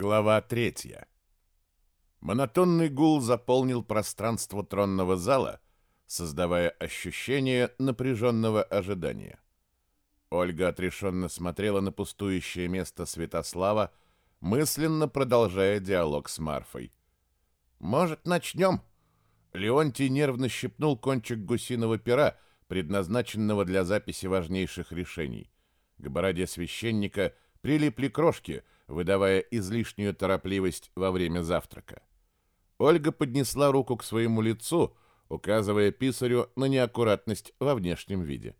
Глава третья. Монотонный гул заполнил пространство тронного зала, создавая ощущение напряженного ожидания. Ольга отрешенно смотрела на пустующее место Святослава, мысленно продолжая диалог с Марфой. «Может, начнем?» Леонтий нервно щипнул кончик гусиного пера, предназначенного для записи важнейших решений. К бороде священника прилипли крошки — выдавая излишнюю торопливость во время завтрака. Ольга поднесла руку к своему лицу, указывая писарю на неаккуратность во внешнем виде.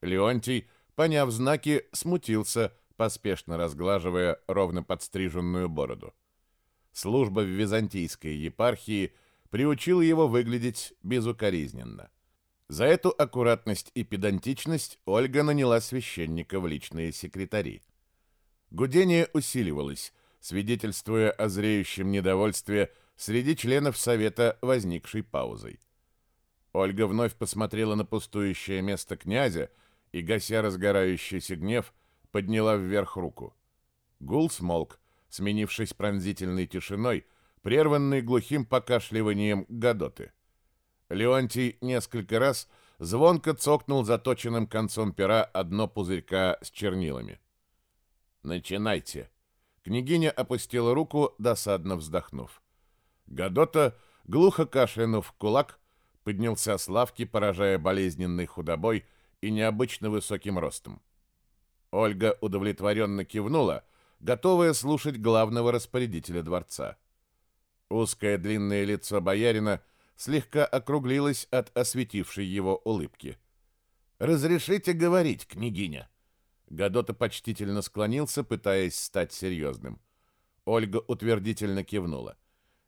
Леонтий, поняв знаки, смутился, поспешно разглаживая ровно подстриженную бороду. Служба в византийской епархии приучила его выглядеть безукоризненно. За эту аккуратность и педантичность Ольга наняла священника в личные секретари. Гудение усиливалось, свидетельствуя о зреющем недовольстве среди членов Совета возникшей паузой. Ольга вновь посмотрела на пустующее место князя и, гася разгорающийся гнев, подняла вверх руку. Гул смолк, сменившись пронзительной тишиной, прерванной глухим покашливанием Гадоты. Леонтий несколько раз звонко цокнул заточенным концом пера одно пузырька с чернилами. «Начинайте». Княгиня опустила руку, досадно вздохнув. Гадота, глухо кашлянув кулак, поднялся с лавки, поражая болезненной худобой и необычно высоким ростом. Ольга удовлетворенно кивнула, готовая слушать главного распорядителя дворца. Узкое длинное лицо боярина слегка округлилось от осветившей его улыбки. «Разрешите говорить, княгиня?» Гадота почтительно склонился, пытаясь стать серьезным. Ольга утвердительно кивнула.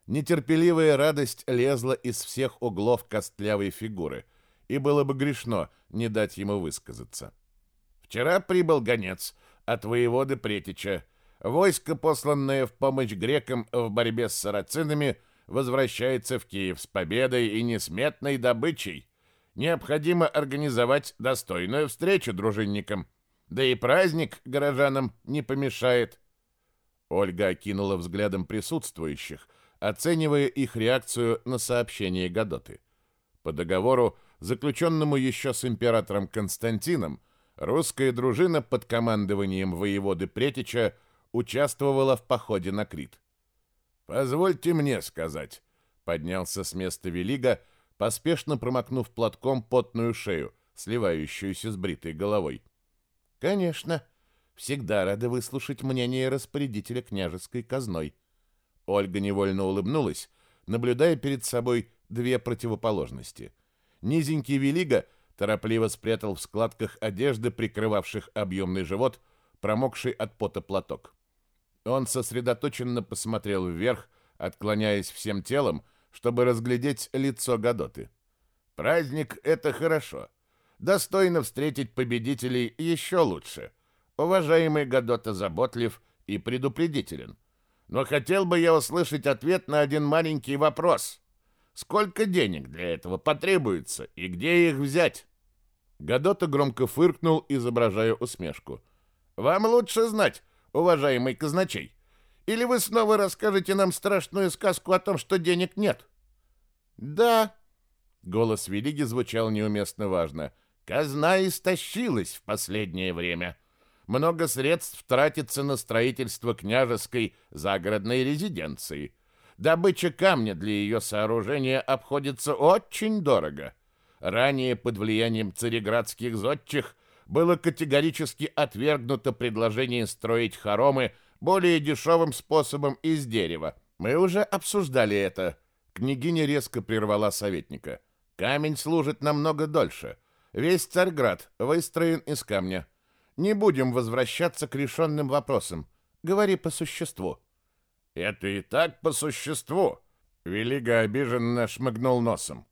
Нетерпеливая радость лезла из всех углов костлявой фигуры, и было бы грешно не дать ему высказаться. «Вчера прибыл гонец от воеводы Претича. Войско, посланное в помощь грекам в борьбе с сарацинами, возвращается в Киев с победой и несметной добычей. Необходимо организовать достойную встречу дружинникам». Да и праздник горожанам не помешает. Ольга окинула взглядом присутствующих, оценивая их реакцию на сообщение Гадоты. По договору, заключенному еще с императором Константином, русская дружина под командованием воеводы Претича участвовала в походе на Крит. «Позвольте мне сказать», — поднялся с места Велига, поспешно промокнув платком потную шею, сливающуюся с бритой головой. Конечно. Всегда рада выслушать мнение распорядителя княжеской казной. Ольга невольно улыбнулась, наблюдая перед собой две противоположности. Низенький Велига торопливо спрятал в складках одежды, прикрывавших объемный живот, промокший от пота платок. Он сосредоточенно посмотрел вверх, отклоняясь всем телом, чтобы разглядеть лицо Гадоты. «Праздник — это хорошо. Достойно встретить победителей еще лучше. Уважаемый Гадота заботлив и предупредителен. Но хотел бы я услышать ответ на один маленький вопрос. Сколько денег для этого потребуется и где их взять? Гадота громко фыркнул, изображая усмешку. Вам лучше знать, уважаемый казначей. Или вы снова расскажете нам страшную сказку о том, что денег нет? Да. Голос Велиги звучал неуместно важно. Казна истощилась в последнее время. Много средств тратится на строительство княжеской загородной резиденции. Добыча камня для ее сооружения обходится очень дорого. Ранее под влиянием цареградских зодчих было категорически отвергнуто предложение строить хоромы более дешевым способом из дерева. Мы уже обсуждали это. Княгиня резко прервала советника. Камень служит намного дольше — Весь Царьград выстроен из камня. Не будем возвращаться к решенным вопросам. Говори по существу». «Это и так по существу», — Велига обиженно шмыгнул носом.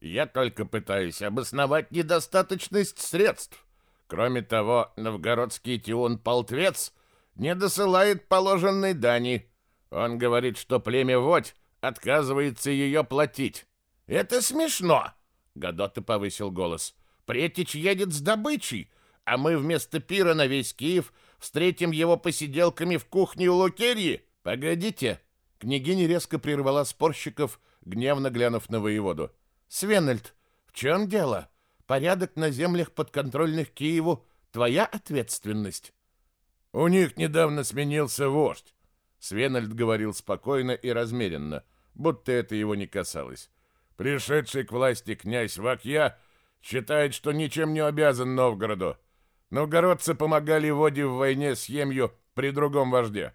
«Я только пытаюсь обосновать недостаточность средств. Кроме того, новгородский тиун Полтвец не досылает положенной дани. Он говорит, что племя Водь отказывается ее платить. Это смешно!» Гадота повысил голос. Претич едет с добычей, а мы вместо пира на весь Киев встретим его посиделками в кухне у Лукерьи. «Погодите!» Княгиня резко прервала спорщиков, гневно глянув на воеводу. «Свенельд, в чем дело? Порядок на землях подконтрольных Киеву — твоя ответственность». «У них недавно сменился вождь», — Свенельд говорил спокойно и размеренно, будто это его не касалось. «Пришедший к власти князь Вакья считает, что ничем не обязан Новгороду. Новгородцы помогали Воде в войне с Емью при другом вожде.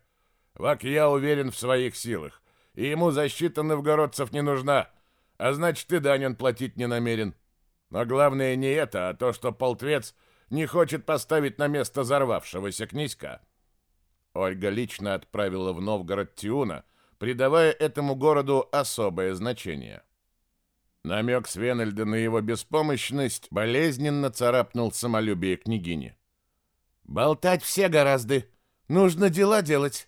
Вакья уверен в своих силах, и ему защита новгородцев не нужна, а значит и дань он платить не намерен. Но главное не это, а то, что полтвец не хочет поставить на место взорвавшегося князька. Ольга лично отправила в Новгород Тиуна, придавая этому городу особое значение. Намек Свенельда на его беспомощность болезненно царапнул самолюбие княгини. «Болтать все гораздо. Нужно дела делать.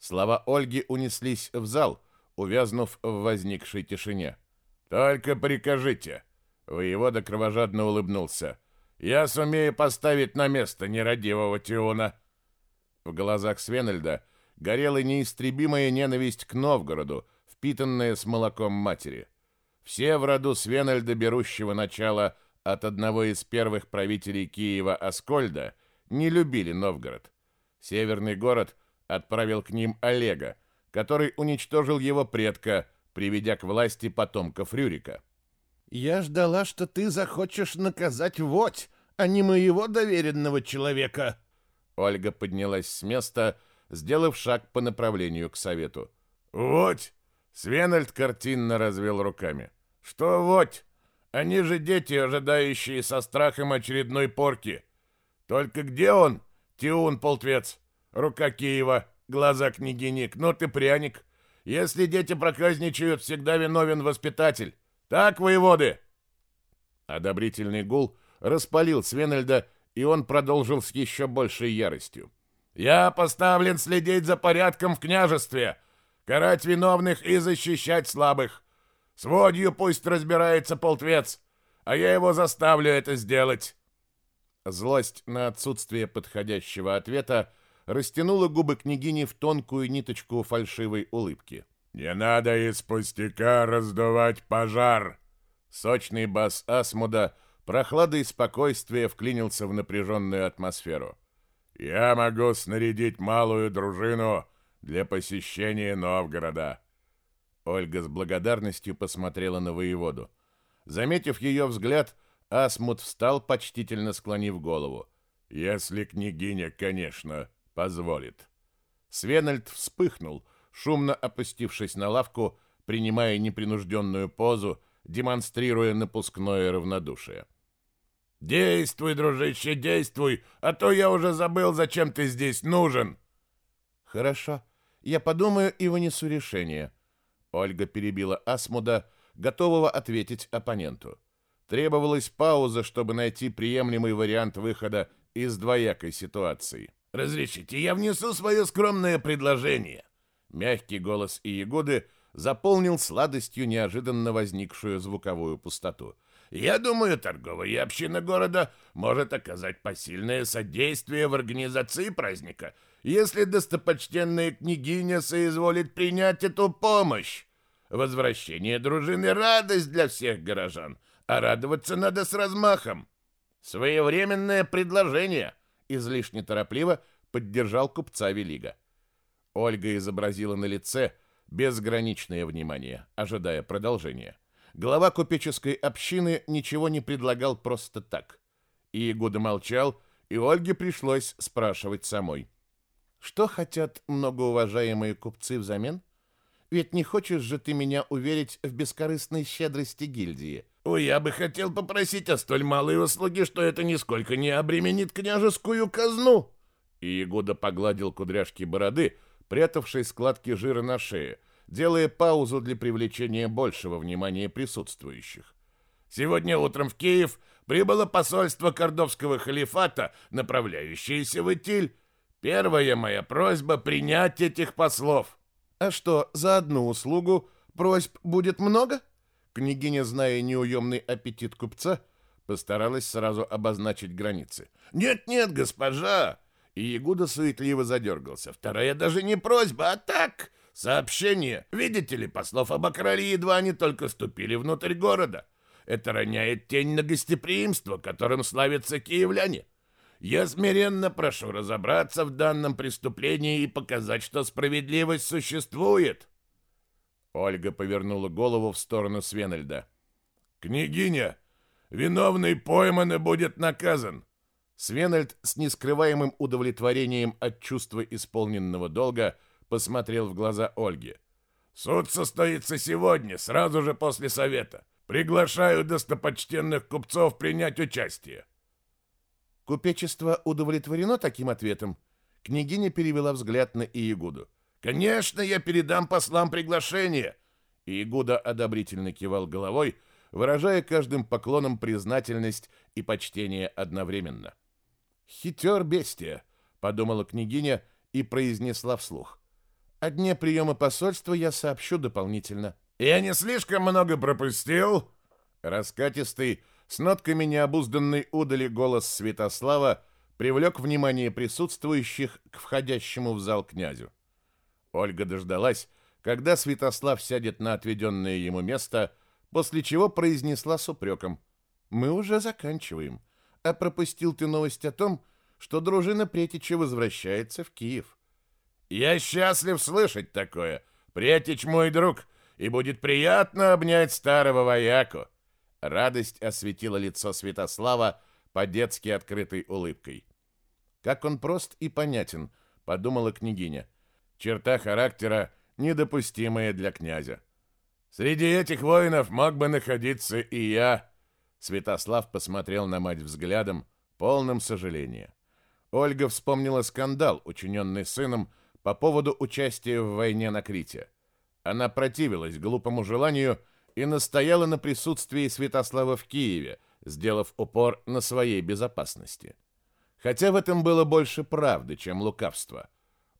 Слова Ольги унеслись в зал, увязнув в возникшей тишине. «Только прикажите!» Воевода кровожадно улыбнулся. «Я сумею поставить на место нерадивого Тиуна!» В глазах Свенельда горела неистребимая ненависть к Новгороду, впитанная с молоком матери. Все в роду Свенельда, берущего начало от одного из первых правителей Киева Аскольда, не любили Новгород. Северный город отправил к ним Олега, который уничтожил его предка, приведя к власти потомков Рюрика. «Я ждала, что ты захочешь наказать Водь, а не моего доверенного человека!» Ольга поднялась с места, сделав шаг по направлению к совету. «Водь!» Свенальд картинно развел руками. «Что Водь? Они же дети, ожидающие со страхом очередной порки. Только где он, Тиун Полтвец? Рука Киева, глаза княгини, кнут и пряник. Если дети проказничают, всегда виновен воспитатель. Так, воеводы?» Одобрительный гул распалил Свенельда, и он продолжил с еще большей яростью. «Я поставлен следить за порядком в княжестве, карать виновных и защищать слабых. С водью пусть разбирается полтвец, а я его заставлю это сделать». Злость на отсутствие подходящего ответа растянула губы княгини в тонкую ниточку фальшивой улыбки. «Не надо из пустяка раздувать пожар!» Сочный бас Асмуда прохладой спокойствия вклинился в напряженную атмосферу. «Я могу снарядить малую дружину для посещения Новгорода». Ольга с благодарностью посмотрела на воеводу. Заметив ее взгляд, Асмуд встал, почтительно склонив голову. «Если княгиня, конечно, позволит. Свенальд вспыхнул, шумно опустившись на лавку, принимая непринужденную позу, демонстрируя напускное равнодушие. «Действуй, дружище, действуй, а то я уже забыл, зачем ты здесь нужен!» «Хорошо, я подумаю и вынесу решение». Ольга перебила Асмуда, готового ответить оппоненту. Требовалась пауза, чтобы найти приемлемый вариант выхода из двоякой ситуации. Разрешите, я внесу свое скромное предложение. Мягкий голос Иегоды заполнил сладостью неожиданно возникшую звуковую пустоту. Я думаю, торговая община города может оказать посильное содействие в организации праздника, если достопочтенная княгиня соизволит принять эту помощь. Возвращение дружины — радость для всех горожан, а радоваться надо с размахом. Своевременное предложение — излишне торопливо поддержал купца Велига. Ольга изобразила на лице безграничное внимание, ожидая продолжения. Глава купеческой общины ничего не предлагал просто так. И Игуда молчал, и Ольге пришлось спрашивать самой. «Что хотят многоуважаемые купцы взамен? Ведь не хочешь же ты меня уверить в бескорыстной щедрости гильдии?» Ой, я бы хотел попросить о столь малой услуге, что это нисколько не обременит княжескую казну. И Ягуда погладил кудряшки бороды, прятавшей складки жира на шее, делая паузу для привлечения большего внимания присутствующих. Сегодня утром в Киев прибыло посольство Кордовского халифата, направляющееся в Итиль. Первая моя просьба — принять этих послов. А что, за одну услугу просьб будет много? — Княгиня, зная неуемный аппетит купца, постаралась сразу обозначить границы. «Нет-нет, госпожа!» И Ягуда суетливо задергался. «Вторая даже не просьба, а так, сообщение. Видите ли, послов обокрали, едва они только ступили внутрь города. Это роняет тень на гостеприимство, которым славятся киевляне. Я смиренно прошу разобраться в данном преступлении и показать, что справедливость существует». Ольга повернула голову в сторону Свенельда. «Княгиня, виновный пойман и будет наказан!» Свенельд с нескрываемым удовлетворением от чувства исполненного долга посмотрел в глаза Ольги. «Суд состоится сегодня, сразу же после совета. Приглашаю достопочтенных купцов принять участие». Купечество удовлетворено таким ответом? Княгиня перевела взгляд на Иегуду. «Конечно, я передам послам приглашение!» Иегуда одобрительно кивал головой, выражая каждым поклоном признательность и почтение одновременно. «Хитер бестия», — подумала княгиня и произнесла вслух. «О дне приема посольства я сообщу дополнительно». «Я не слишком много пропустил?» Раскатистый, с нотками необузданной удали голос Святослава привлек внимание присутствующих к входящему в зал князю. Ольга дождалась, когда Святослав сядет на отведенное ему место, после чего произнесла с упреком. «Мы уже заканчиваем. А пропустил ты новость о том, что дружина Претича возвращается в Киев». «Я счастлив слышать такое. Претич мой друг, и будет приятно обнять старого вояку». Радость осветила лицо Святослава по-детски открытой улыбкой. «Как он прост и понятен», — подумала княгиня. «Черта характера, недопустимая для князя». Среди этих воинов мог бы находиться и я. Святослав посмотрел на мать взглядом, полным сожаления. Ольга вспомнила скандал, учиненный сыном по поводу участия в войне на Крите. Она противилась глупому желанию и настояла на присутствии Святослава в Киеве, сделав упор на своей безопасности. Хотя в этом было больше правды, чем лукавства.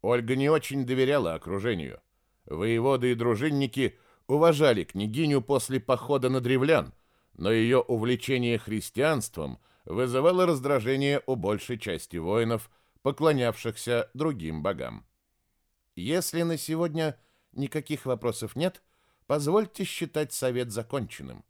Ольга не очень доверяла окружению. Воеводы и дружинники – уважали княгиню после похода на древлян, но ее увлечение христианством вызывало раздражение у большей части воинов, поклонявшихся другим богам. Если на сегодня никаких вопросов нет, позвольте считать совет законченным.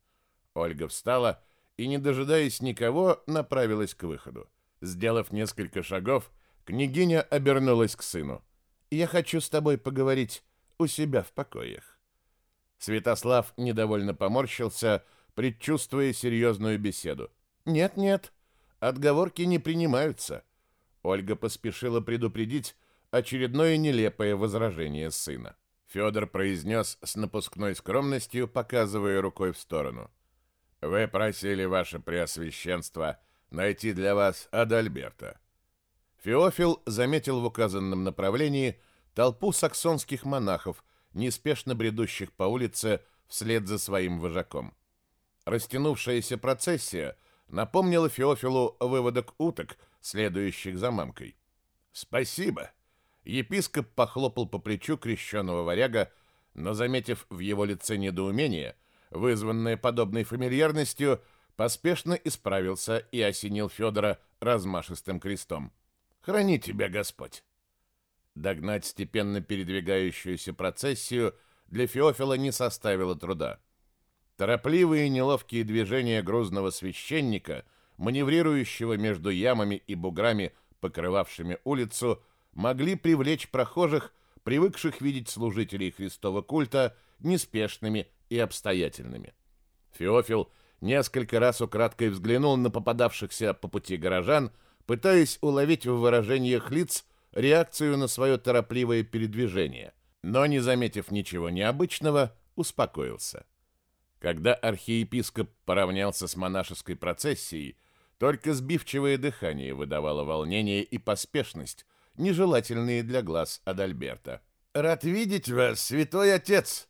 Ольга встала и, не дожидаясь никого, направилась к выходу. Сделав несколько шагов, княгиня обернулась к сыну. «Я хочу с тобой поговорить у себя в покоях». Святослав недовольно поморщился, предчувствуя серьезную беседу. «Нет-нет, отговорки не принимаются». Ольга поспешила предупредить очередное нелепое возражение сына. Федор произнес с напускной скромностью, показывая рукой в сторону. «Вы просили, ваше преосвященство, найти для вас Адальберта». Феофил заметил в указанном направлении толпу саксонских монахов, неспешно бредущих по улице вслед за своим вожаком. Растянувшаяся процессия напомнила Феофилу выводок уток, следующих за мамкой. «Спасибо!» Епископ похлопал по плечу крещенного варяга, но, заметив в его лице недоумение, вызванное подобной фамильярностью, поспешно исправился и осенил Федора размашистым крестом. «Храни тебя Господь!» Догнать степенно передвигающуюся процессию для Феофила не составило труда. Торопливые и неловкие движения грузного священника, маневрирующего между ямами и буграми, покрывавшими улицу, могли привлечь прохожих, привыкших видеть служителей Христова культа, неспешными и обстоятельными. Феофил несколько раз украдкой взглянул на попадавшихся по пути горожан, пытаясь уловить в выражениях лиц реакцию на свое торопливое передвижение, но, не заметив ничего необычного, успокоился. Когда архиепископ поравнялся с монашеской процессией, только сбивчивое дыхание выдавало волнение и поспешность, нежелательные для глаз Адальберта. «Рад видеть вас, святой отец!»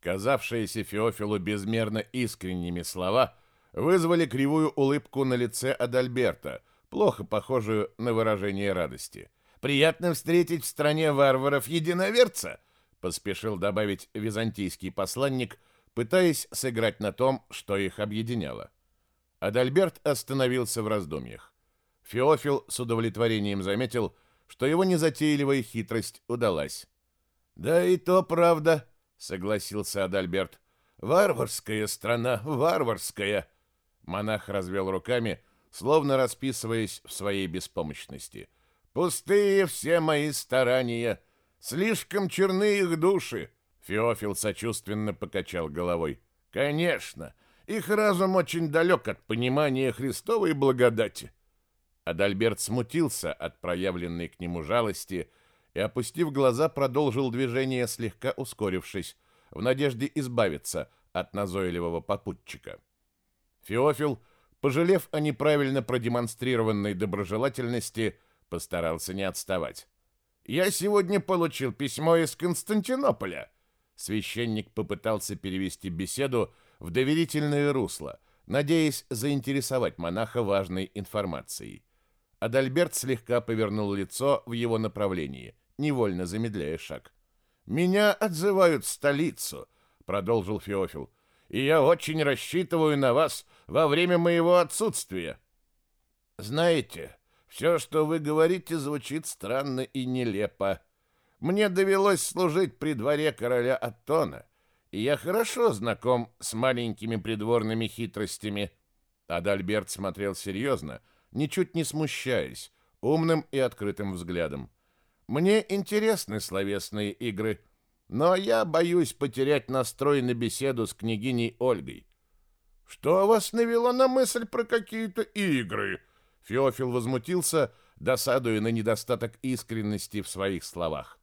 Казавшиеся Феофилу безмерно искренними слова вызвали кривую улыбку на лице Адальберта, плохо похожую на выражение радости. Приятно встретить в стране варваров единоверца, поспешил добавить византийский посланник, пытаясь сыграть на том, что их объединяло. Адальберт остановился в раздумьях. Феофил с удовлетворением заметил, что его незатейливая хитрость удалась. «Да и то правда», — согласился Адальберт. «Варварская страна, варварская!» Монах развел руками, словно расписываясь в своей беспомощности. «Пустые все мои старания! Слишком черны их души!» Феофил сочувственно покачал головой. «Конечно! Их разум очень далек от понимания Христовой благодати!» Адальберт смутился от проявленной к нему жалости и, опустив глаза, продолжил движение, слегка ускорившись, в надежде избавиться от назойливого попутчика. Феофил, пожалев о неправильно продемонстрированной доброжелательности, постарался не отставать. «Я сегодня получил письмо из Константинополя». Священник попытался перевести беседу в доверительное русло, надеясь заинтересовать монаха важной информацией. Адальберт слегка повернул лицо в его направлении, невольно замедляя шаг. «Меня отзывают в столицу», — продолжил Феофил, «и я очень рассчитываю на вас во время моего отсутствия». «Знаете, все, что вы говорите, звучит странно и нелепо. Мне довелось служить при дворе короля Аттона, и я хорошо знаком с маленькими придворными хитростями». Адальберт смотрел серьезно, — ничуть не смущаясь, умным и открытым взглядом. «Мне интересны словесные игры, но я боюсь потерять настрой на беседу с княгиней Ольгой». «Что вас навело на мысль про какие-то игры?» Феофил возмутился, досадуя на недостаток искренности в своих словах.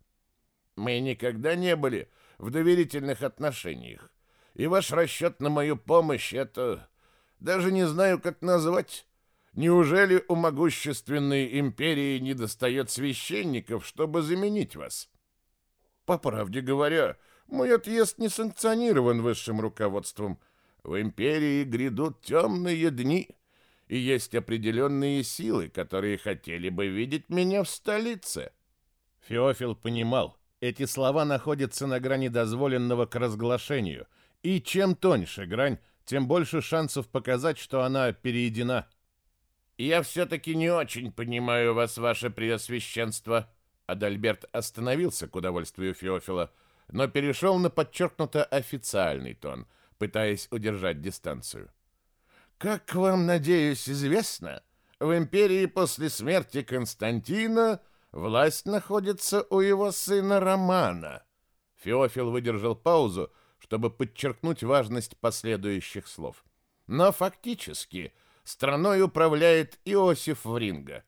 «Мы никогда не были в доверительных отношениях, и ваш расчет на мою помощь — это... даже не знаю, как назвать...» Неужели у могущественной империи не достает священников, чтобы заменить вас? По правде говоря, мой отъезд не санкционирован высшим руководством. В империи грядут темные дни, и есть определенные силы, которые хотели бы видеть меня в столице. Феофил понимал, эти слова находятся на грани дозволенного к разглашению, и чем тоньше грань, тем больше шансов показать, что она переедена. «Я все-таки не очень понимаю вас, ваше преосвященство». Адальберт остановился к удовольствию Феофила, но перешел на подчеркнуто официальный тон, пытаясь удержать дистанцию. «Как вам, надеюсь, известно, в империи после смерти Константина власть находится у его сына Романа». Феофил выдержал паузу, чтобы подчеркнуть важность последующих слов. «Но фактически...» страной управляет Иосиф Вринга.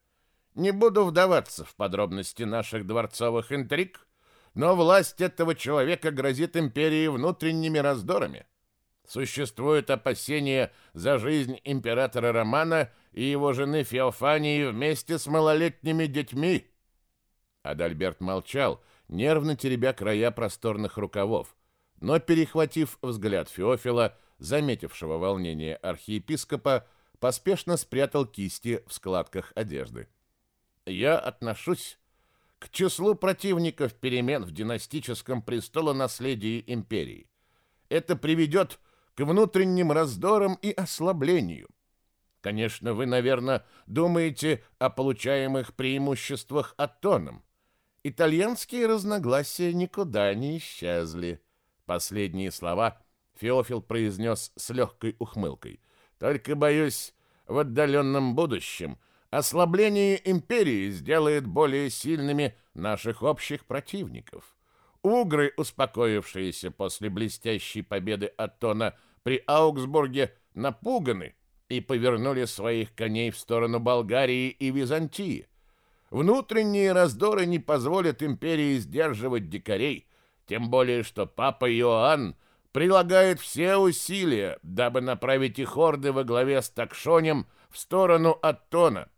Не буду вдаваться в подробности наших дворцовых интриг, но власть этого человека грозит империи внутренними раздорами. Существует опасение за жизнь императора Романа и его жены Феофании вместе с малолетними детьми. Адальберт молчал, нервно теребя края просторных рукавов, но, перехватив взгляд Феофила, заметившего волнение архиепископа, поспешно спрятал кисти в складках одежды. «Я отношусь к числу противников перемен в династическом престолонаследии империи. Это приведет к внутренним раздорам и ослаблению. Конечно, вы, наверное, думаете о получаемых преимуществах Аттоном. Итальянские разногласия никуда не исчезли». Последние слова Феофил произнес с легкой ухмылкой. Только, боюсь, в отдаленном будущем ослабление империи сделает более сильными наших общих противников. Угры, успокоившиеся после блестящей победы Аттона при Аугсбурге, напуганы и повернули своих коней в сторону Болгарии и Византии. Внутренние раздоры не позволят империи сдерживать дикарей, тем более что папа Иоанн прилагает все усилия, дабы направить их орды во главе с Такшонем в сторону Аттона.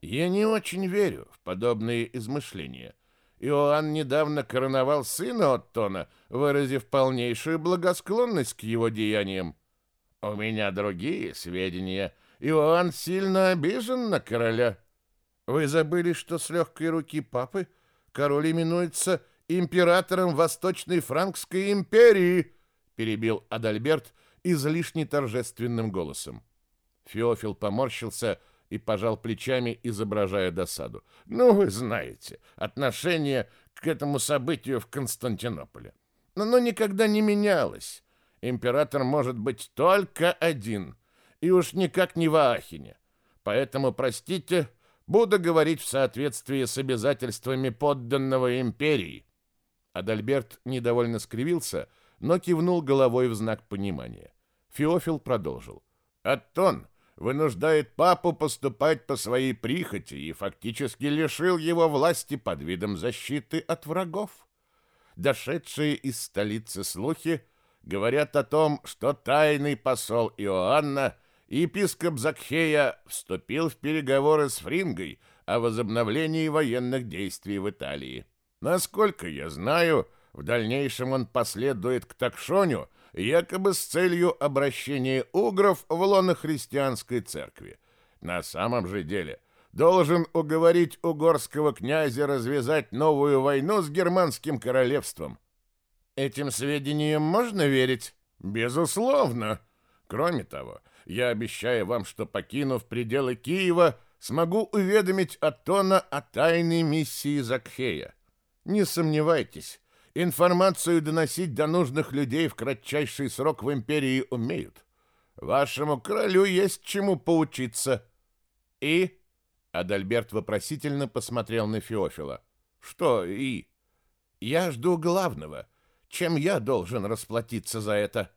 Я не очень верю в подобные измышления. Иоанн недавно короновал сына Оттона, выразив полнейшую благосклонность к его деяниям. У меня другие сведения. Иоанн сильно обижен на короля. Вы забыли, что с легкой руки папы король именуется императором Восточной Франкской империи, перебил Адальберт излишне торжественным голосом. Феофил поморщился и пожал плечами, изображая досаду. «Ну, вы знаете, отношение к этому событию в Константинополе. Но оно никогда не менялось. Император может быть только один, и уж никак не в Аахине. Поэтому, простите, буду говорить в соответствии с обязательствами подданного империи». Адальберт недовольно скривился, но кивнул головой в знак понимания. Феофил продолжил. «Аттон вынуждает папу поступать по своей прихоти и фактически лишил его власти под видом защиты от врагов. Дошедшие из столицы слухи говорят о том, что тайный посол Иоанна, епископ Закхея, вступил в переговоры с Фрингой о возобновлении военных действий в Италии. Насколько я знаю, в дальнейшем он последует к Такшоню, якобы с целью обращения угров в лоно христианской церкви. На самом же деле должен уговорить угорского князя развязать новую войну с германским королевством. Этим сведениям можно верить? Безусловно. Кроме того, я обещаю вам, что, покинув пределы Киева, смогу уведомить Атона о тайной миссии Закхея. Не сомневайтесь, Информацию доносить до нужных людей в кратчайший срок в империи умеют. Вашему королю есть чему поучиться. И Адальберт вопросительно посмотрел на Феофила. Что и? Я жду главного. Чем я должен расплатиться за это?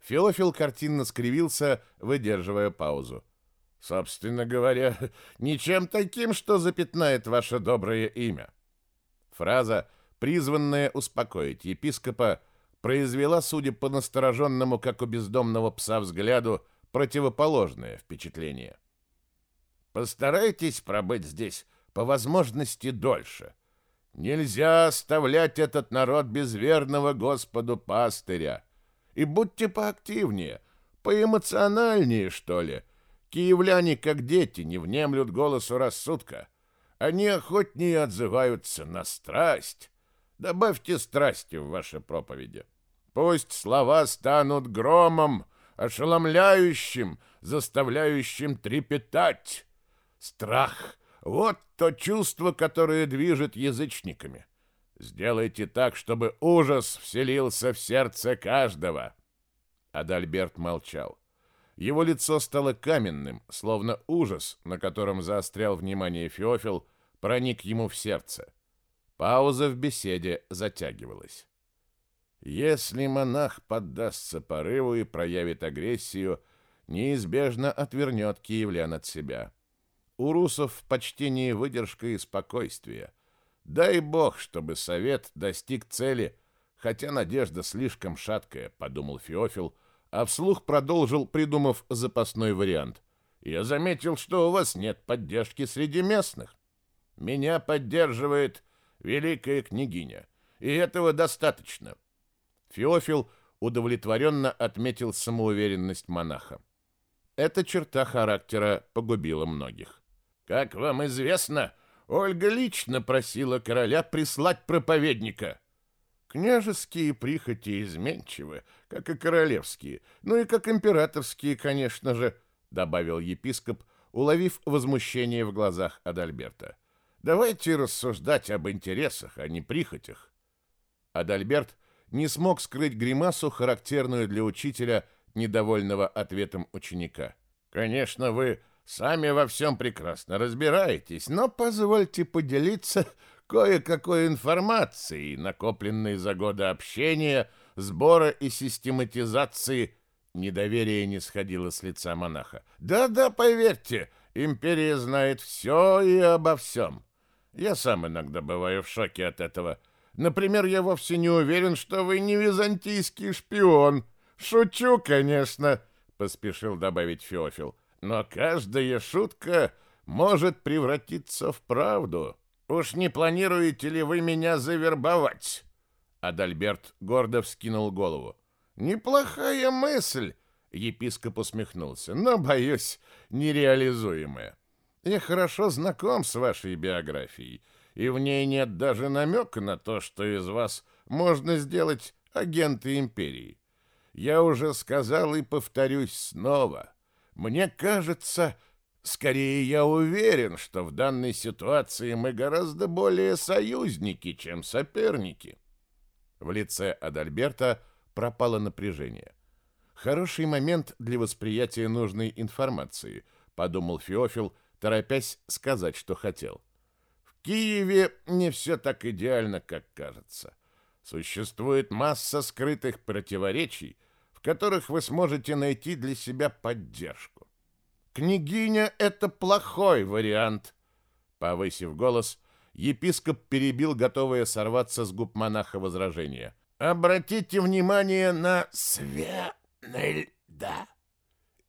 Феофил картинно скривился, выдерживая паузу. Собственно говоря, ничем таким, что запятнает ваше доброе имя. Фраза призванная успокоить епископа, произвела, судя по настороженному, как у бездомного пса взгляду, противоположное впечатление. «Постарайтесь пробыть здесь по возможности дольше. Нельзя оставлять этот народ без верного Господу пастыря. И будьте поактивнее, поэмоциональнее, что ли. Киевляне, как дети, не внемлют голосу рассудка. Они охотнее отзываются на страсть, Добавьте страсти в ваши проповеди. Пусть слова станут громом, ошеломляющим, заставляющим трепетать. Страх — вот то чувство, которое движет язычниками. Сделайте так, чтобы ужас вселился в сердце каждого. Адальберт молчал. Его лицо стало каменным, словно ужас, на котором заострял внимание Феофил, проник ему в сердце. Пауза в беседе затягивалась. Если монах поддастся порыву и проявит агрессию, неизбежно отвернет киевлян от себя. У русов в почтении выдержка и спокойствие. Дай бог, чтобы совет достиг цели, хотя надежда слишком шаткая, подумал Феофил, а вслух продолжил, придумав запасной вариант. Я заметил, что у вас нет поддержки среди местных. Меня поддерживает великая княгиня, и этого достаточно. Феофил удовлетворенно отметил самоуверенность монаха. Эта черта характера погубила многих. Как вам известно, Ольга лично просила короля прислать проповедника. Княжеские прихоти изменчивы, как и королевские, ну и как императорские, конечно же, добавил епископ, уловив возмущение в глазах Адальберта. Давайте рассуждать об интересах, а не прихотях. Адальберт не смог скрыть гримасу, характерную для учителя, недовольного ответом ученика. Конечно, вы сами во всем прекрасно разбираетесь, но позвольте поделиться кое-какой информацией, накопленной за годы общения, сбора и систематизации. Недоверие не сходило с лица монаха. Да-да, поверьте, империя знает все и обо всем. Я сам иногда бываю в шоке от этого. Например, я вовсе не уверен, что вы не византийский шпион. Шучу, конечно, поспешил добавить Феофил. Но каждая шутка может превратиться в правду. Уж не планируете ли вы меня завербовать? Адальберт гордо вскинул голову. Неплохая мысль, епископ усмехнулся, но, боюсь, нереализуемая. Я хорошо знаком с вашей биографией, и в ней нет даже намека на то, что из вас можно сделать агента империи. Я уже сказал и повторюсь снова. Мне кажется, Скорее, я уверен, что в данной ситуации мы гораздо более союзники, чем соперники. В лице Адальберта пропало напряжение. Хороший момент для восприятия нужной информации, подумал Феофил, торопясь сказать, что хотел. В Киеве не все так идеально, как кажется. Существует масса скрытых противоречий, в которых вы сможете найти для себя поддержку. Княгиня — это плохой вариант. Повысив голос, епископ перебил готовое сорваться с губ монаха возражение. Обратите внимание на Свенельда.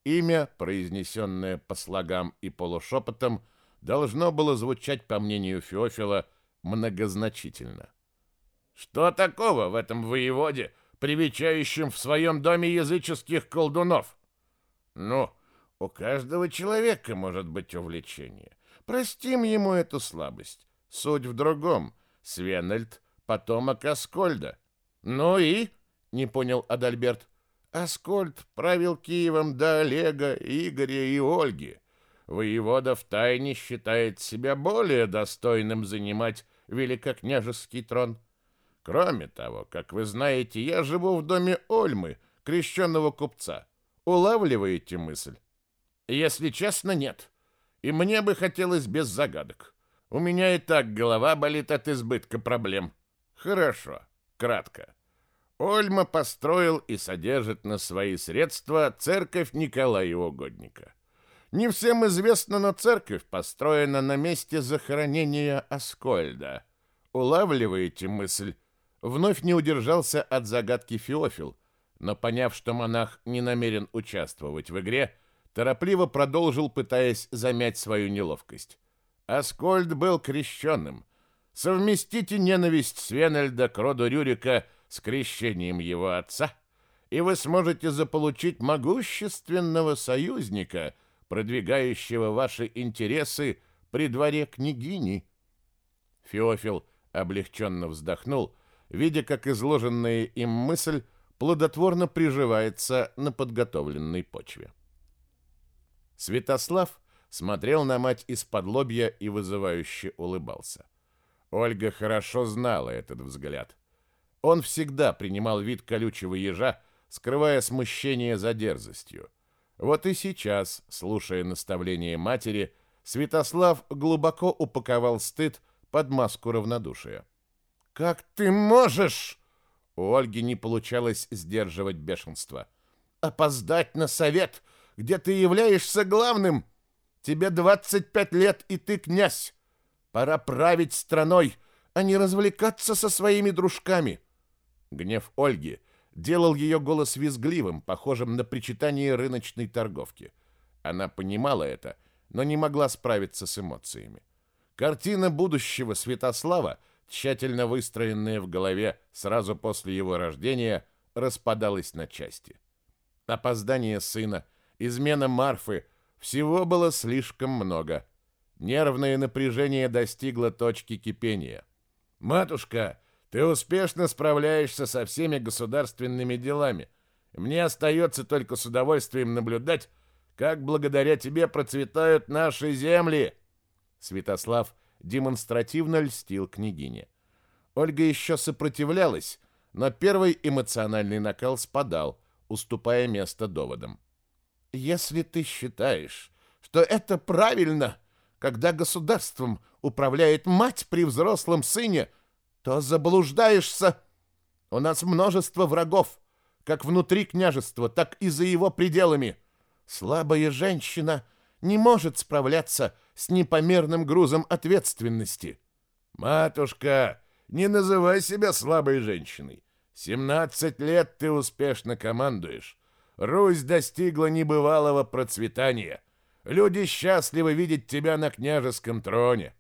Имя, произнесенное по слогам и полушепотом, должно было звучать, по мнению Феофила, многозначительно. Что такого в этом воеводе, привечающем в своем доме языческих колдунов? Ну, у каждого человека может быть увлечение. Простим ему эту слабость. Суть в другом. Свенельд — потомок Аскольда. Ну и? — не понял Адальберт. Аскольд правил Киевом до Олега, Игоря и Ольги. Воевода втайне считает себя более достойным занимать великокняжеский трон. Кроме того, как вы знаете, я живу в доме Ольмы, крещенного купца. Улавливаете мысль? Если честно, нет. И мне бы хотелось без загадок. У меня и так голова болит от избытка проблем. Хорошо, кратко. Ольма построил и содержит на свои средства церковь Николая Угодника. Не всем известно, но церковь построена на месте захоронения Аскольда. Улавливаете мысль? Вновь не удержался от загадки Феофил, но, поняв, что монах не намерен участвовать в игре, торопливо продолжил, пытаясь замять свою неловкость. Аскольд был крещенным. Совместите ненависть Свенельда к роду Рюрика с крещением его отца, и вы сможете заполучить могущественного союзника, продвигающего ваши интересы при дворе княгини. Феофил облегченно вздохнул, видя, как изложенная им мысль плодотворно приживается на подготовленной почве. Святослав смотрел на мать из-под лобья и вызывающе улыбался. Ольга хорошо знала этот взгляд. Он всегда принимал вид колючего ежа, скрывая смущение за дерзостью. Вот и сейчас, слушая наставления матери, Святослав глубоко упаковал стыд под маску равнодушия. «Как ты можешь?» У Ольги не получалось сдерживать бешенство. «Опоздать на совет, где ты являешься главным! Тебе 25 лет, и ты князь! Пора править страной, а не развлекаться со своими дружками!» Гнев Ольги делал ее голос визгливым, похожим на причитание рыночной торговки. Она понимала это, но не могла справиться с эмоциями. Картина будущего Святослава — тщательно выстроенная в голове сразу после его рождения, распадалась на части. Опоздание сына, измена Марфы — всего было слишком много. Нервное напряжение достигло точки кипения. «Матушка, ты успешно справляешься со всеми государственными делами. Мне остается только с удовольствием наблюдать, как благодаря тебе процветают наши земли!» Святослав — демонстративно льстил княгине. Ольга еще сопротивлялась, но первый эмоциональный накал спадал, уступая место доводам. «Если ты считаешь, что это правильно, когда государством управляет мать при взрослом сыне, то заблуждаешься. У нас множество врагов, как внутри княжества, так и за его пределами. Слабая женщина не может справляться с непомерным грузом ответственности. «Матушка, не называй себя слабой женщиной. Семнадцать лет ты успешно командуешь. Русь достигла небывалого процветания. Люди счастливы видеть тебя на княжеском троне».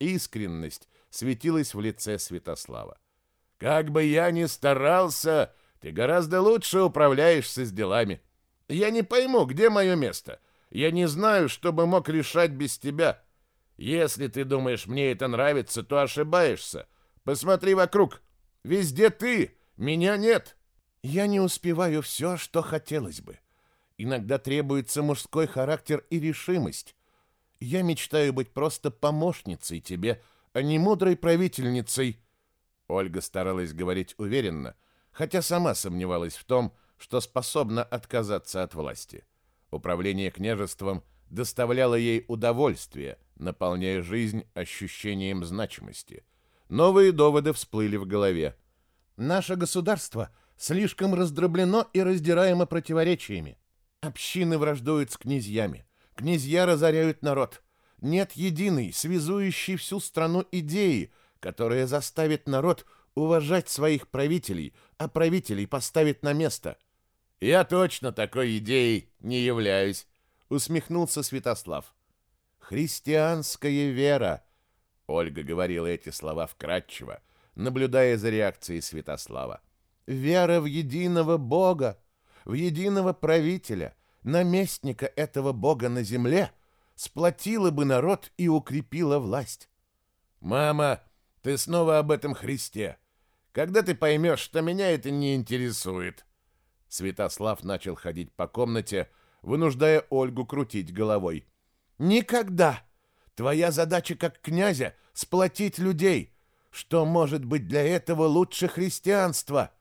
Искренность светилась в лице Святослава. «Как бы я ни старался, ты гораздо лучше управляешься с делами. Я не пойму, где мое место. Я не знаю, что бы мог решать без тебя. Если ты думаешь, мне это нравится, то ошибаешься. Посмотри вокруг. Везде ты, меня нет. Я не успеваю все, что хотелось бы. Иногда требуется мужской характер и решимость. Я мечтаю быть просто помощницей тебе, а не мудрой правительницей. Ольга старалась говорить уверенно, хотя сама сомневалась в том, что способна отказаться от власти. Управление княжеством доставляло ей удовольствие, наполняя жизнь ощущением значимости. Новые доводы всплыли в голове. Наше государство слишком раздроблено и раздираемо противоречиями. Общины враждуют с князьями. Князья разоряют народ. Нет единой, связующей всю страну идеи, которая заставит народ уважать своих правителей, а правителей поставит на место. «Я точно такой идеей не являюсь», — усмехнулся Святослав. «Христианская вера», — Ольга говорила эти слова вкратчиво, наблюдая за реакцией Святослава. «Вера в единого Бога, в единого правителя, наместника этого Бога на земле, сплотила бы народ и укрепила власть». «Мама, ты снова об этом Христе. Когда ты поймешь, что меня это не интересует?» Святослав начал ходить по комнате, вынуждая Ольгу крутить головой. «Никогда! Твоя задача как князя — сплотить людей. Что может быть для этого лучше христианства?»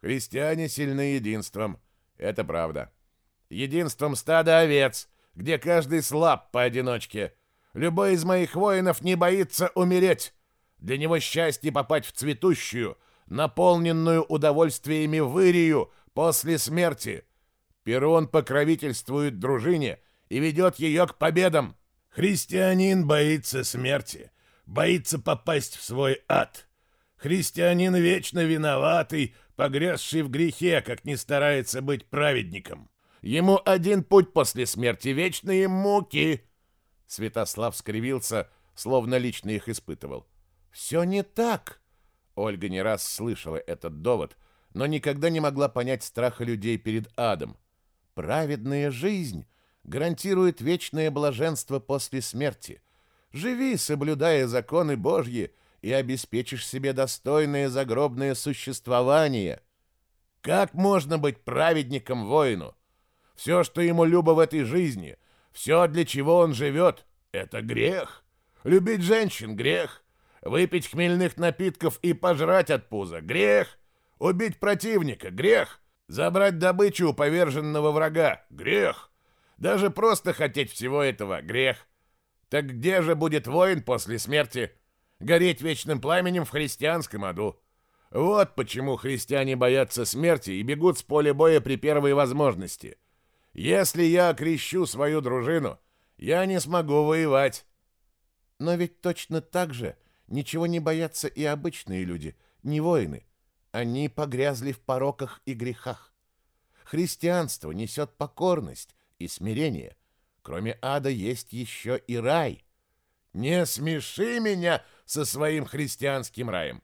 «Христиане сильны единством. Это правда. Единством стада овец, где каждый слаб поодиночке. Любой из моих воинов не боится умереть. Для него счастье попасть в цветущую, наполненную удовольствиями вырию после смерти. Перун покровительствует дружине и ведет ее к победам. Христианин боится смерти, боится попасть в свой ад. Христианин вечно виноватый, погрязший в грехе, как не старается быть праведником. Ему один путь после смерти — вечные муки. Святослав скривился, словно лично их испытывал. «Все не так!» Ольга не раз слышала этот довод, но никогда не могла понять страха людей перед адом. Праведная жизнь гарантирует вечное блаженство после смерти. Живи, соблюдая законы Божьи, и обеспечишь себе достойное загробное существование. Как можно быть праведником воину? Все, что ему любо в этой жизни, все, для чего он живет, это грех. Любить женщин — грех. Выпить хмельных напитков и пожрать от пуза — грех. Убить противника — грех. Забрать добычу у поверженного врага — грех. Даже просто хотеть всего этого — грех. Так где же будет воин после смерти? Гореть вечным пламенем в христианском аду. Вот почему христиане боятся смерти и бегут с поля боя при первой возможности. Если я окрещу свою дружину, я не смогу воевать. Но ведь точно так же ничего не боятся и обычные люди, не воины. Они погрязли в пороках и грехах. Христианство несет покорность и смирение. Кроме ада есть еще и рай. Не смеши меня со своим христианским раем.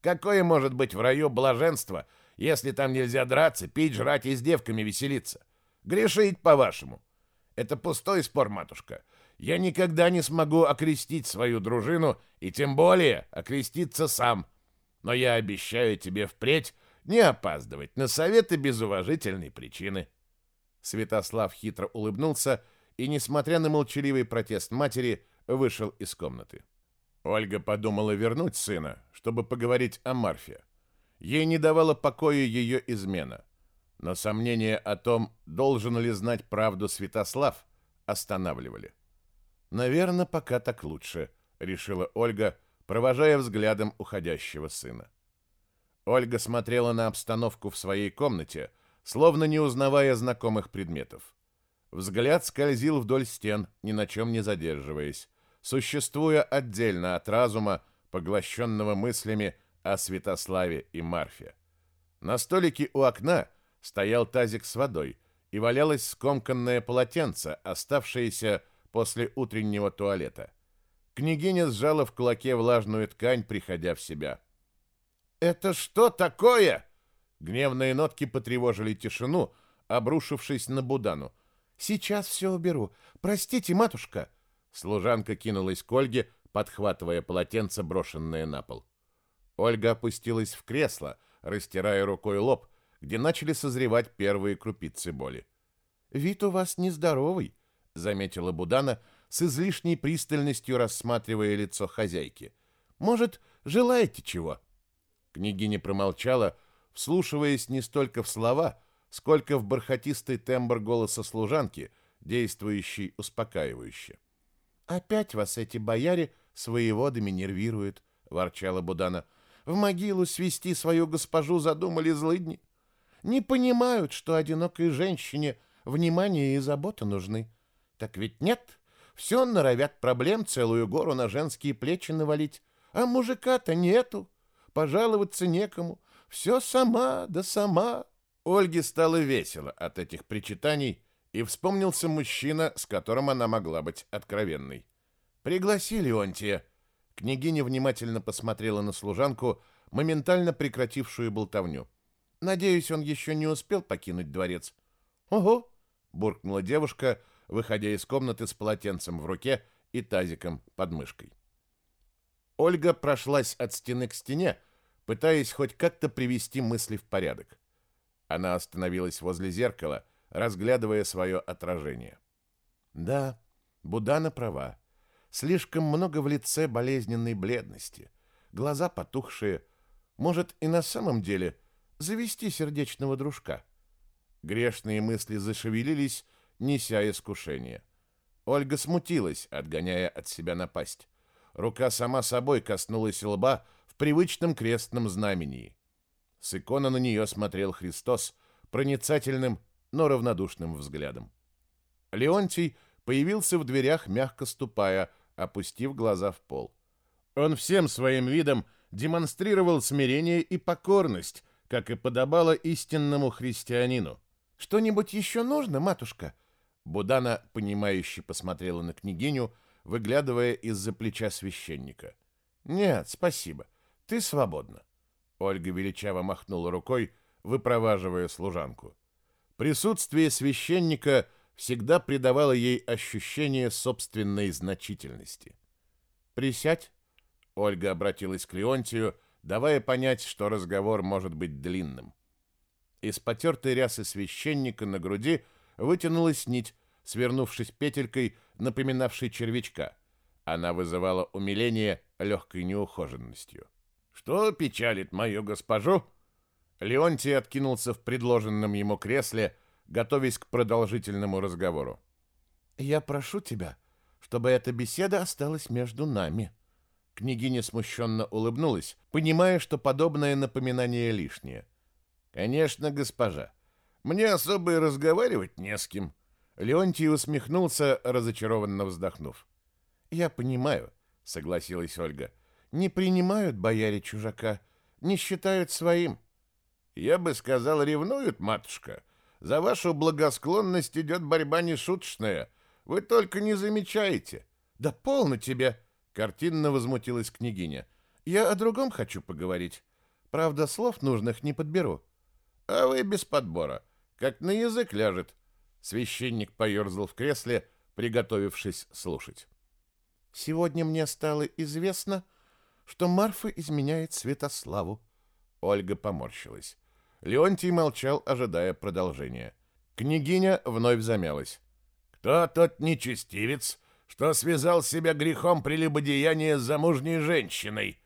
Какое может быть в раю блаженство, если там нельзя драться, пить, жрать и с девками веселиться? Грешить, по-вашему. Это пустой спор, матушка. Я никогда не смогу окрестить свою дружину и тем более окреститься сам. Но я обещаю тебе впредь не опаздывать на советы без уважительной причины. Святослав хитро улыбнулся и, несмотря на молчаливый протест матери, вышел из комнаты. Ольга подумала вернуть сына, чтобы поговорить о Марфе. Ей не давала покоя ее измена. Но сомнения о том, должен ли знать правду Святослав, останавливали. «Наверное, пока так лучше», — решила Ольга, провожая взглядом уходящего сына. Ольга смотрела на обстановку в своей комнате, словно не узнавая знакомых предметов. Взгляд скользил вдоль стен, ни на чем не задерживаясь, существуя отдельно от разума, поглощенного мыслями о Святославе и Марфе. На столике у окна стоял тазик с водой, и валялось скомканное полотенце, оставшееся после утреннего туалета. Княгиня сжала в кулаке влажную ткань, приходя в себя. «Это что такое?» Гневные нотки потревожили тишину, обрушившись на Будану. «Сейчас все уберу. Простите, матушка!» Служанка кинулась к Ольге, подхватывая полотенце, брошенное на пол. Ольга опустилась в кресло, растирая рукой лоб, где начали созревать первые крупицы боли. вид у вас нездоровый, заметила Будана с излишней пристальностью рассматривая лицо хозяйки. Может, желаете чего? Княгиня промолчала, вслушиваясь не столько в слова, сколько в бархатистый тембр голоса служанки, действующий успокаивающе. «Опять вас эти бояре своеводами нервируют», — ворчала Будана. «В могилу свести свою госпожу задумали злыдни. Не понимают, что одинокой женщине внимание и забота нужны. Так ведь нет, все норовят проблем целую гору на женские плечи навалить, а мужика-то нету, пожаловаться некому, все сама да сама». Ольге стало весело от этих причитаний, и вспомнился мужчина, с которым она могла быть откровенной. «Пригласи Леонтия». Княгиня внимательно посмотрела на служанку, моментально прекратившую болтовню. «Надеюсь, он еще не успел покинуть дворец». «Ого!» — буркнула девушка, выходя из комнаты с полотенцем в руке и тазиком под мышкой. Ольга прошлась от стены к стене, пытаясь хоть как-то привести мысли в порядок. Она остановилась возле зеркала, разглядывая свое отражение. Да, Будана права. Слишком много в лице болезненной бледности. Глаза потухшие. Может, и на самом деле завести сердечного дружка. Грешные мысли зашевелились, неся искушение. Ольга смутилась, отгоняя от себя напасть. Рука сама собой коснулась лба в привычном крестном знамении. С иконы на нее смотрел Христос проницательным, но равнодушным взглядом. Леонтий появился в дверях, мягко ступая, опустив глаза в пол. Он всем своим видом демонстрировал смирение и покорность, как и подобало истинному христианину. «Что-нибудь еще нужно, матушка?» Будана, понимающе посмотрела на княгиню, выглядывая из-за плеча священника. «Нет, спасибо. Ты свободна». Ольга величаво махнула рукой, выпроваживая служанку. Присутствие священника всегда придавало ей ощущение собственной значительности. «Присядь», — Ольга обратилась к Леонтию, давая понять, что разговор может быть длинным. Из потертой рясы священника на груди вытянулась нить, свернувшись петелькой, напоминавшей червячка. Она вызывала умиление легкой неухоженностью. «Что печалит мою госпожу?» Леонтий откинулся в предложенном ему кресле, готовясь к продолжительному разговору. «Я прошу тебя, чтобы эта беседа осталась между нами». Княгиня смущенно улыбнулась, понимая, что подобное напоминание лишнее. «Конечно, госпожа. Мне особо и разговаривать не с кем». Леонтий усмехнулся, разочарованно вздохнув. «Я понимаю», — согласилась Ольга. «Не принимают бояре чужака, не считают своим. Я бы сказал, ревнуют, матушка. За вашу благосклонность идет борьба нешуточная. Вы только не замечаете. Да полно тебе, картинно возмутилась княгиня. Я о другом хочу поговорить. Правда, слов нужных не подберу. А вы без подбора. Как на язык ляжет. Священник поерзал в кресле, приготовившись слушать. Сегодня мне стало известно, что Марфа изменяет Святославу. Ольга поморщилась. Леонтий молчал, ожидая продолжения. Княгиня вновь замялась. «Кто тот нечестивец, что связал себя грехом прелюбодеяния с замужней женщиной?»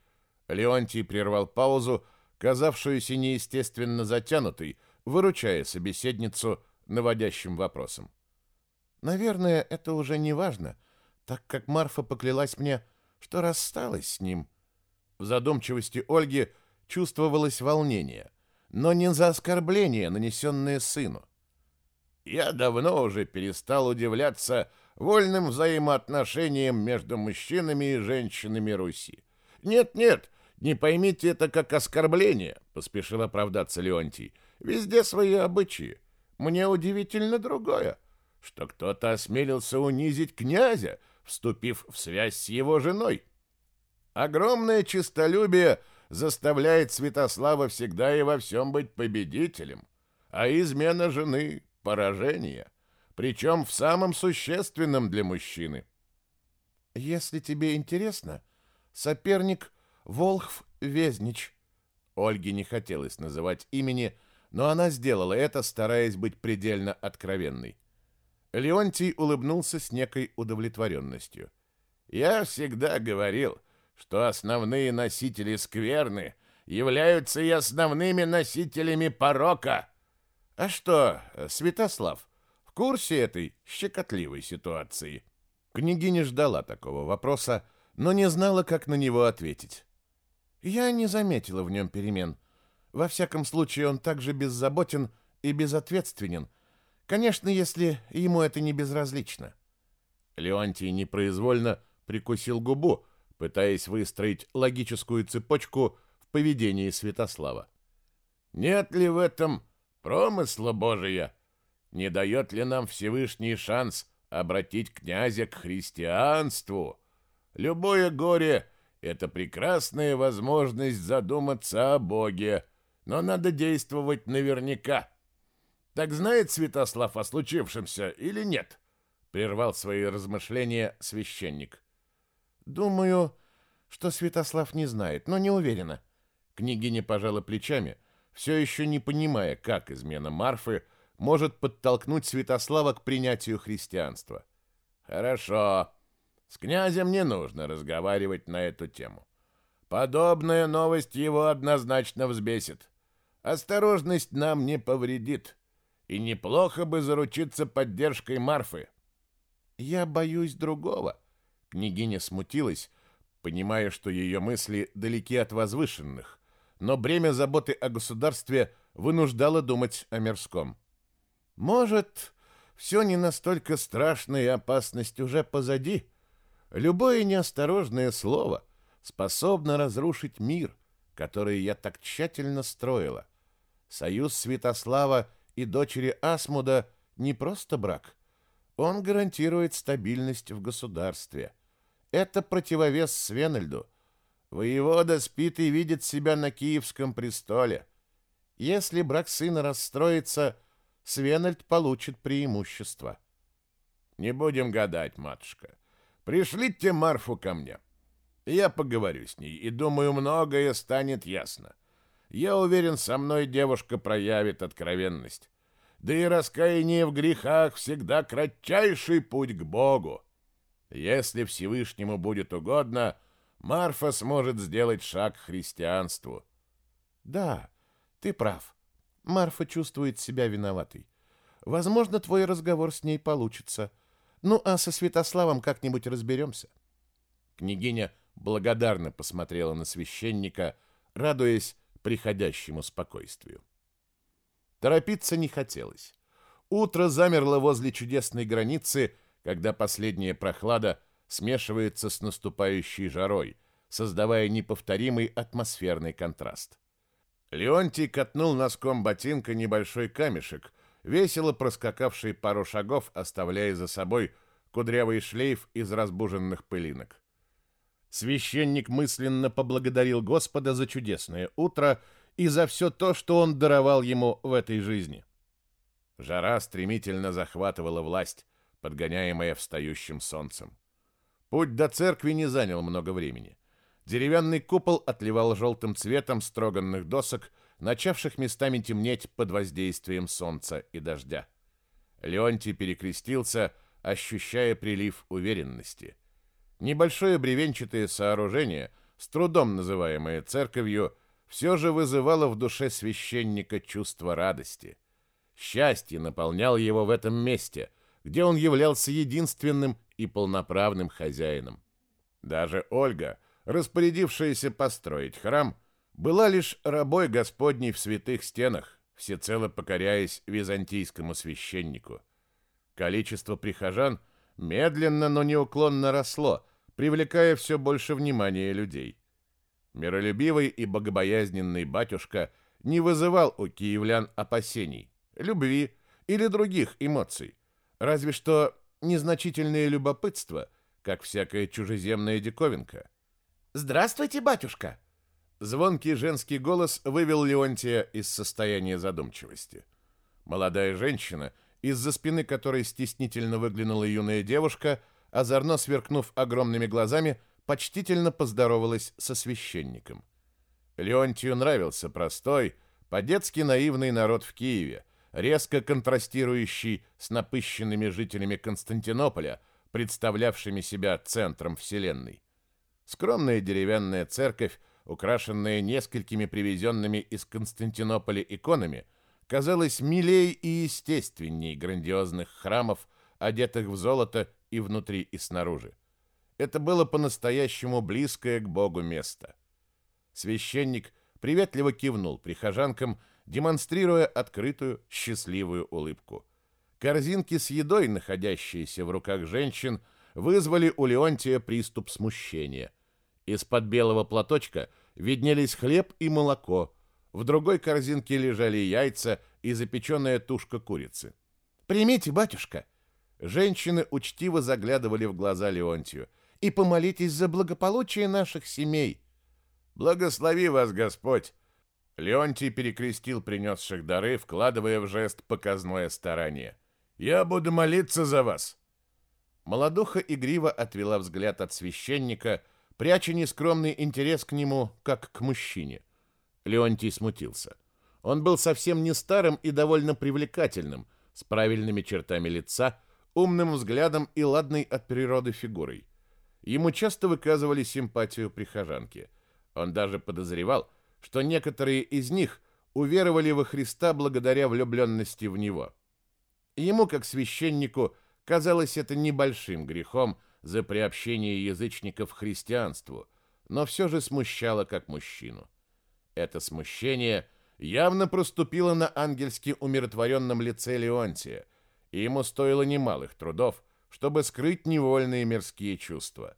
Леонтий прервал паузу, казавшуюся неестественно затянутой, выручая собеседницу наводящим вопросом. «Наверное, это уже не важно, так как Марфа поклялась мне, что рассталась с ним». В задумчивости Ольги чувствовалось волнение – но не за оскорбление, нанесенное сыну. Я давно уже перестал удивляться вольным взаимоотношениям между мужчинами и женщинами Руси. Нет-нет, не поймите это как оскорбление, поспешил оправдаться Леонтий. Везде свои обычаи. Мне удивительно другое, что кто-то осмелился унизить князя, вступив в связь с его женой. Огромное честолюбие — заставляет Святослава всегда и во всем быть победителем, а измена жены — поражение, причем в самом существенном для мужчины. Если тебе интересно, соперник Волхв Везнич. Ольге не хотелось называть имени, но она сделала это, стараясь быть предельно откровенной. Леонтий улыбнулся с некой удовлетворенностью. «Я всегда говорил, что основные носители скверны являются и основными носителями порока». «А что, Святослав, курсе этой щекотливой ситуации?» Княгиня ждала такого вопроса, но не знала, как на него ответить. «Я не заметила в нем перемен. Во всяком случае, он также беззаботен и безответственен, Конечно, если ему это не безразлично. Леонтий непроизвольно прикусил губу, пытаясь выстроить логическую цепочку в поведении Святослава. Нет ли в этом промысла Божия? Не дает ли нам Всевышний шанс обратить князя к христианству? Любое горе — это прекрасная возможность задуматься о Боге, но надо действовать наверняка. Так знает Святослав о случившемся или нет? Прервал свои размышления священник. Думаю, что Святослав не знает, но не уверена. Княгиня пожала плечами, все еще не понимая, как измена Марфы может подтолкнуть Святослава к принятию христианства. Хорошо. С князем не нужно разговаривать на эту тему. Подобная новость его однозначно взбесит. Осторожность нам не повредит и неплохо бы заручиться поддержкой Марфы. Я боюсь другого. Княгиня смутилась, понимая, что ее мысли далеки от возвышенных, но бремя заботы о государстве вынуждало думать о мирском. Может, все не настолько страшно и опасность уже позади. Любое неосторожное слово способно разрушить мир, который я так тщательно строила. Союз Святослава и дочери Асмуда не просто брак. Он гарантирует стабильность в государстве. Это противовес Свенельду. Воевода спит и видит себя на Киевском престоле. Если брак сына расстроится, Свенельд получит преимущество. Не будем гадать, матушка. Пришлите Марфу ко мне. Я поговорю с ней, и думаю, многое станет ясно. Я уверен, со мной девушка проявит откровенность. Да и раскаяние в грехах всегда кратчайший путь к Богу. Если Всевышнему будет угодно, Марфа сможет сделать шаг к христианству. Да, ты прав. Марфа чувствует себя виноватой. Возможно, твой разговор с ней получится. Ну, а со Святославом как-нибудь разберемся. Княгиня благодарно посмотрела на священника, радуясь, приходящему спокойствию. Торопиться не хотелось. Утро замерло возле чудесной границы, когда последняя прохлада смешивается с наступающей жарой, создавая неповторимый атмосферный контраст. Леонтий катнул носком ботинка небольшой камешек, весело проскакавший пару шагов, оставляя за собой кудрявый шлейф из разбуженных пылинок. Священник мысленно поблагодарил Господа за чудесное утро и за все то, что он даровал ему в этой жизни. Жара стремительно захватывала власть, подгоняемая встающим солнцем. Путь до церкви не занял много времени. Деревянный купол отливал желтым цветом строганных досок, начавших местами темнеть под воздействием солнца и дождя. Леонтий перекрестился, ощущая прилив уверенности — Небольшое бревенчатое сооружение, с трудом называемое церковью, все же вызывало в душе священника чувство радости. Счастье наполнял его в этом месте, где он являлся единственным и полноправным хозяином. Даже Ольга, распорядившаяся построить храм, была лишь рабой Господней в святых стенах, всецело покоряясь византийскому священнику. Количество прихожан медленно, но неуклонно росло, привлекая все больше внимания людей. Миролюбивый и богобоязненный батюшка не вызывал у киевлян опасений, любви или других эмоций, разве что незначительное любопытство, как всякая чужеземная диковинка. «Здравствуйте, батюшка!» Звонкий женский голос вывел Леонтия из состояния задумчивости. Молодая женщина, из-за спины которой стеснительно выглянула юная девушка, озорно сверкнув огромными глазами, почтительно поздоровалась со священником. Леонтию нравился простой, по-детски наивный народ в Киеве, резко контрастирующий с напыщенными жителями Константинополя, представлявшими себя центром Вселенной. Скромная деревянная церковь, украшенная несколькими привезенными из Константинополя иконами, казалась милей и естественней грандиозных храмов, одетых в золото и внутри, и снаружи. Это было по-настоящему близкое к Богу место. Священник приветливо кивнул прихожанкам, демонстрируя открытую, счастливую улыбку. Корзинки с едой, находящиеся в руках женщин, вызвали у Леонтия приступ смущения. Из-под белого платочка виднелись хлеб и молоко, в другой корзинке лежали яйца и запеченная тушка курицы. «Примите, батюшка!» Женщины учтиво заглядывали в глаза Леонтию. «И помолитесь за благополучие наших семей!» «Благослови вас Господь!» Леонтий перекрестил принесших дары, вкладывая в жест показное старание. «Я буду молиться за вас!» Молодуха игриво отвела взгляд от священника, пряча нескромный интерес к нему, как к мужчине. Леонтий смутился. Он был совсем не старым и довольно привлекательным, с правильными чертами лица, умным взглядом и ладной от природы фигурой. Ему часто выказывали симпатию прихожанки. Он даже подозревал, что некоторые из них уверовали во Христа благодаря влюбленности в Него. Ему, как священнику, казалось это небольшим грехом за приобщение язычников к христианству, но все же смущало как мужчину. Это смущение явно проступило на ангельски умиротворенном лице Леонтия, и ему стоило немалых трудов, чтобы скрыть невольные мирские чувства.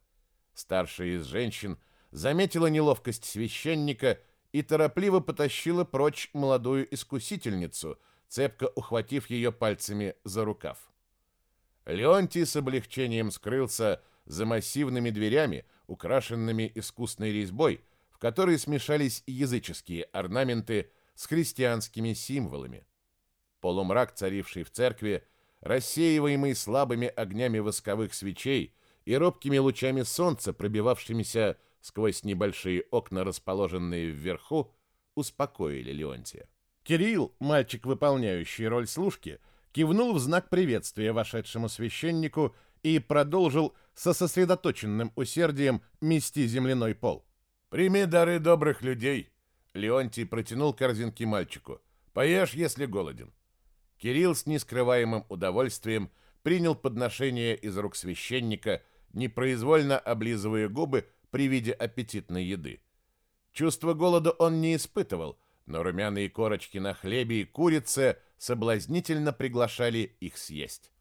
Старшая из женщин заметила неловкость священника и торопливо потащила прочь молодую искусительницу, цепко ухватив ее пальцами за рукав. Леонтий с облегчением скрылся за массивными дверями, украшенными искусной резьбой, в которой смешались языческие орнаменты с христианскими символами. Полумрак, царивший в церкви, рассеиваемый слабыми огнями восковых свечей и робкими лучами солнца, пробивавшимися сквозь небольшие окна, расположенные вверху, успокоили Леонтия. Кирилл, мальчик, выполняющий роль служки, кивнул в знак приветствия вошедшему священнику и продолжил со сосредоточенным усердием мести земляной пол. «Прими дары добрых людей!» Леонтий протянул корзинки мальчику. «Поешь, если голоден». Кирилл с нескрываемым удовольствием принял подношение из рук священника, непроизвольно облизывая губы при виде аппетитной еды. Чувство голода он не испытывал, но румяные корочки на хлебе и курице соблазнительно приглашали их съесть.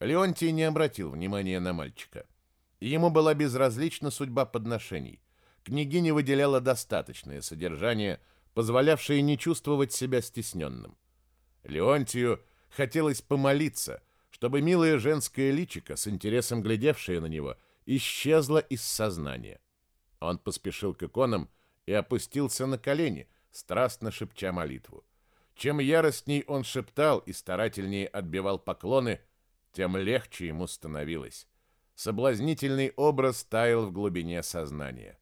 Леонтий не обратил внимания на мальчика. Ему была безразлична судьба подношений. Княгиня выделяла достаточное содержание, позволявшее не чувствовать себя стесненным. Леонтию хотелось помолиться, чтобы милое женское личико, с интересом глядевшее на него, исчезла из сознания. Он поспешил к иконам и опустился на колени, страстно шепча молитву. Чем яростней он шептал и старательнее отбивал поклоны, тем легче ему становилось. Соблазнительный образ таял в глубине сознания.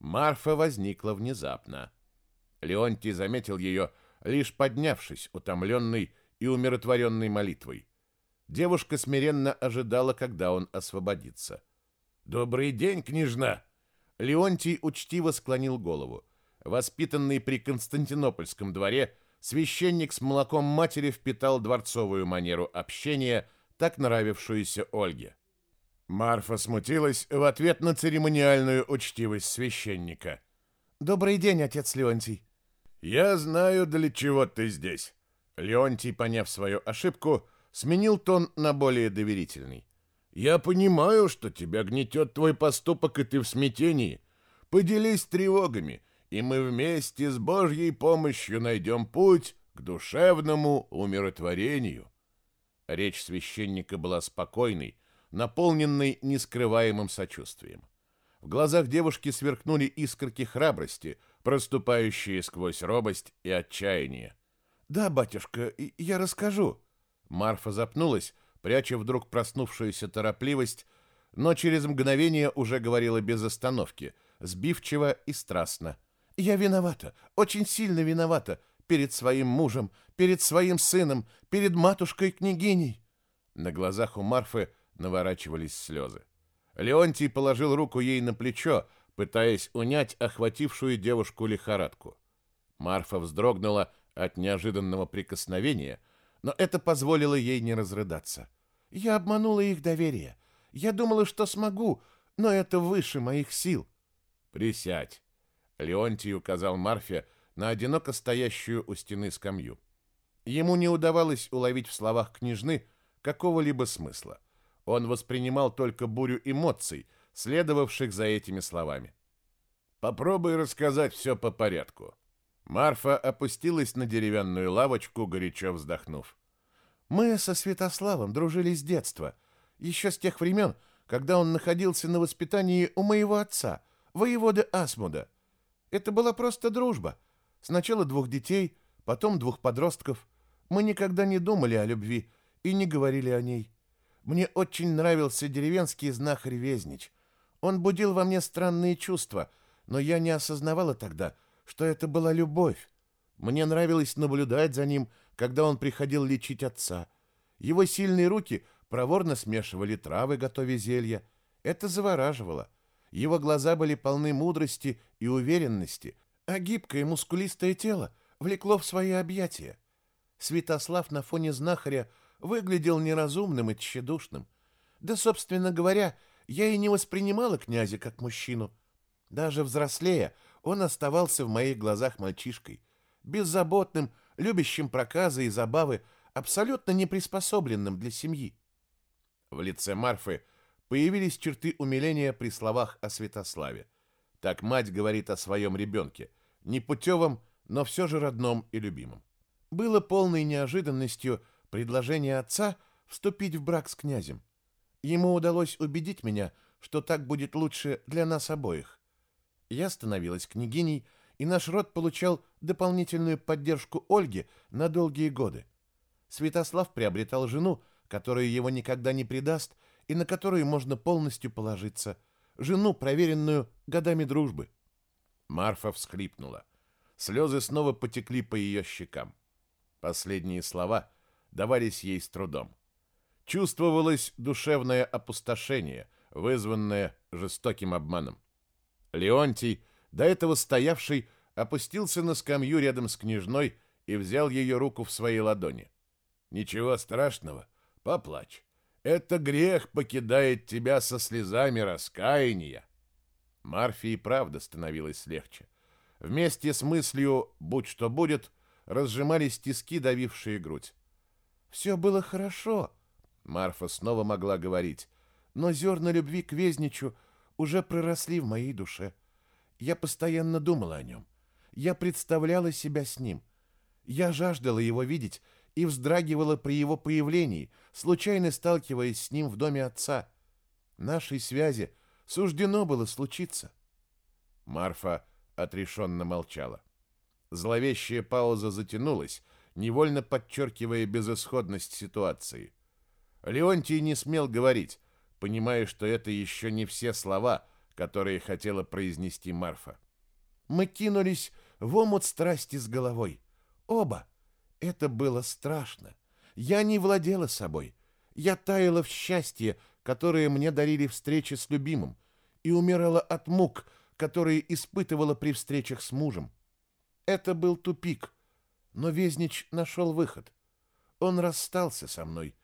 Марфа возникла внезапно. Леонтий заметил ее, лишь поднявшись, утомленный и умиротворенной молитвой. Девушка смиренно ожидала, когда он освободится. — «Добрый день, княжна!» Леонтий учтиво склонил голову. Воспитанный при Константинопольском дворе, священник с молоком матери впитал дворцовую манеру общения, так нравившуюся Ольге. Марфа смутилась в ответ на церемониальную учтивость священника. «Добрый день, отец Леонтий». «Я знаю, для чего ты здесь». Леонтий, поняв свою ошибку, сменил тон на более доверительный. Я понимаю, что тебя гнетет твой поступок, и ты в смятении. Поделись тревогами, и мы вместе с Божьей помощью найдем путь к душевному умиротворению». Речь священника была спокойной, наполненной нескрываемым сочувствием. В глазах девушки сверкнули искорки храбрости, проступающие сквозь робость и отчаяние. «Да, батюшка, я расскажу». Марфа запнулась, пряча вдруг проснувшуюся торопливость, но через мгновение уже говорила без остановки, сбивчиво и страстно. «Я виновата, очень сильно виновата, перед своим мужем, перед своим сыном, перед матушкой-княгиней. На глазах у Марфы наворачивались слезы. Леонтий положил руку ей на плечо, пытаясь унять охватившую девушку лихорадку. Марфа вздрогнула от неожиданного прикосновения, но это позволило ей не разрыдаться. «Я обманула их доверие. Я думала, что смогу, но это выше моих сил». «Присядь», — Леонтий указал Марфе на одиноко стоящую у стены скамью. Ему не удавалось уловить в словах княжны какого-либо смысла. Он воспринимал только бурю эмоций, следовавших за этими словами. «Попробуй рассказать все по порядку». Марфа опустилась на деревянную лавочку, горячо вздохнув. «Мы со Святославом дружили с детства, еще с тех времен, когда он находился на воспитании у моего отца, воеводы Асмуда. Это была просто дружба. Сначала двух детей, потом двух подростков. Мы никогда не думали о любви и не говорили о ней. Мне очень нравился деревенский знахарь Везнич. Он будил во мне странные чувства, но я не осознавала тогда, что это была любовь. Мне нравилось наблюдать за ним, когда он приходил лечить отца. Его сильные руки проворно смешивали травы, готовя зелья. Это завораживало. Его глаза были полны мудрости и уверенности, а гибкое мускулистое тело влекло в свои объятия. Святослав на фоне знахаря выглядел неразумным и тщедушным. Да, собственно говоря, я и не воспринимала князя как мужчину. Даже взрослея, он оставался в моих глазах мальчишкой, беззаботным, любящим проказы и забавы, абсолютно не приспособленным для семьи. В лице Марфы появились черты умиления при словах о Святославе. Так мать говорит о своем ребенке, непутевом, но все же родном и любимом. Было полной неожиданностью предложение отца вступить в брак с князем. Ему удалось убедить меня, что так будет лучше для нас обоих. Я становилась княгиней, и наш род получал дополнительную поддержку Ольги на долгие годы. Святослав приобретал жену, которая его никогда не предаст и на которую можно полностью положиться, жену, проверенную годами дружбы. Марфа всхлипнула. Слезы снова потекли по ее щекам. Последние слова давались ей с трудом. Чувствовалось душевное опустошение, вызванное жестоким обманом. Леонтий, до этого стоявший, опустился на скамью рядом с княжной и взял ее руку в свои ладони. «Ничего страшного, поплачь. Это грех покидает тебя со слезами раскаяния». Марфе и правда становилось легче. Вместе с мыслью «будь что будет» разжимались тиски, давившие грудь. «Все было хорошо», — Марфа снова могла говорить, «но зерна любви к Везничу уже проросли в моей душе. Я постоянно думала о нем. Я представляла себя с ним. Я жаждала его видеть и вздрагивала при его появлении, случайно сталкиваясь с ним в доме отца. Нашей связи суждено было случиться. Марфа отрешенно молчала. Зловещая пауза затянулась, невольно подчеркивая безысходность ситуации. Леонтий не смел говорить, понимая, что это еще не все слова, которые хотела произнести Марфа. Мы кинулись в омут страсти с головой. Оба. Это было страшно. Я не владела собой. Я таяла в счастье, которое мне дарили встречи с любимым, и умирала от мук, которые испытывала при встречах с мужем. Это был тупик, но Везнич нашел выход. Он расстался со мной,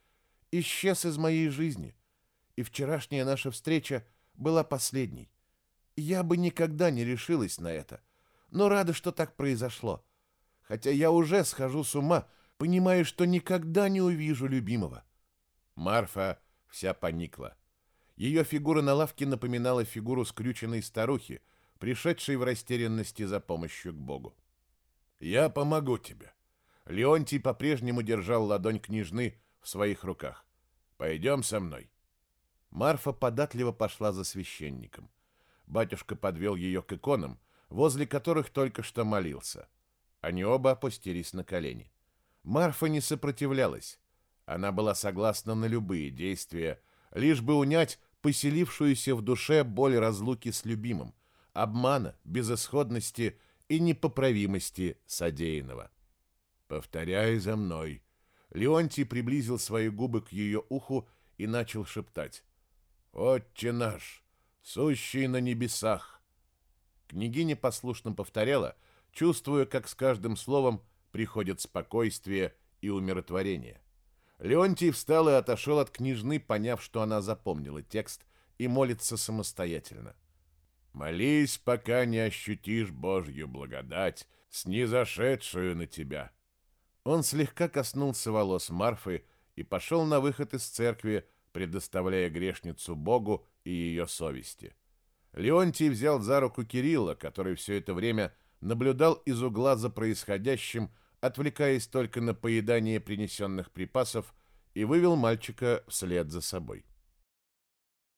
исчез из моей жизни, и вчерашняя наша встреча была последней. Я бы никогда не решилась на это, но рада, что так произошло. Хотя я уже схожу с ума, понимая, что никогда не увижу любимого. Марфа вся поникла. Ее фигура на лавке напоминала фигуру скрюченной старухи, пришедшей в растерянности за помощью к Богу. «Я помогу тебе». Леонтий по-прежнему держал ладонь княжны в своих руках. «Пойдем со мной». Марфа податливо пошла за священником. Батюшка подвел ее к иконам, возле которых только что молился. Они оба опустились на колени. Марфа не сопротивлялась. Она была согласна на любые действия, лишь бы унять поселившуюся в душе боль разлуки с любимым, обмана, безысходности и непоправимости содеянного. «Повторяй за мной». Леонтий приблизил свои губы к ее уху и начал шептать. «Отче наш, сущий на небесах!» Княгиня послушно повторяла, чувствуя, как с каждым словом приходит спокойствие и умиротворение. Леонтий встал и отошел от княжны, поняв, что она запомнила текст и молится самостоятельно. «Молись, пока не ощутишь Божью благодать, снизошедшую на тебя». Он слегка коснулся волос Марфы и пошел на выход из церкви, предоставляя грешницу Богу и ее совести. Леонтий взял за руку Кирилла, который все это время наблюдал из угла за происходящим, отвлекаясь только на поедание принесенных припасов, и вывел мальчика вслед за собой.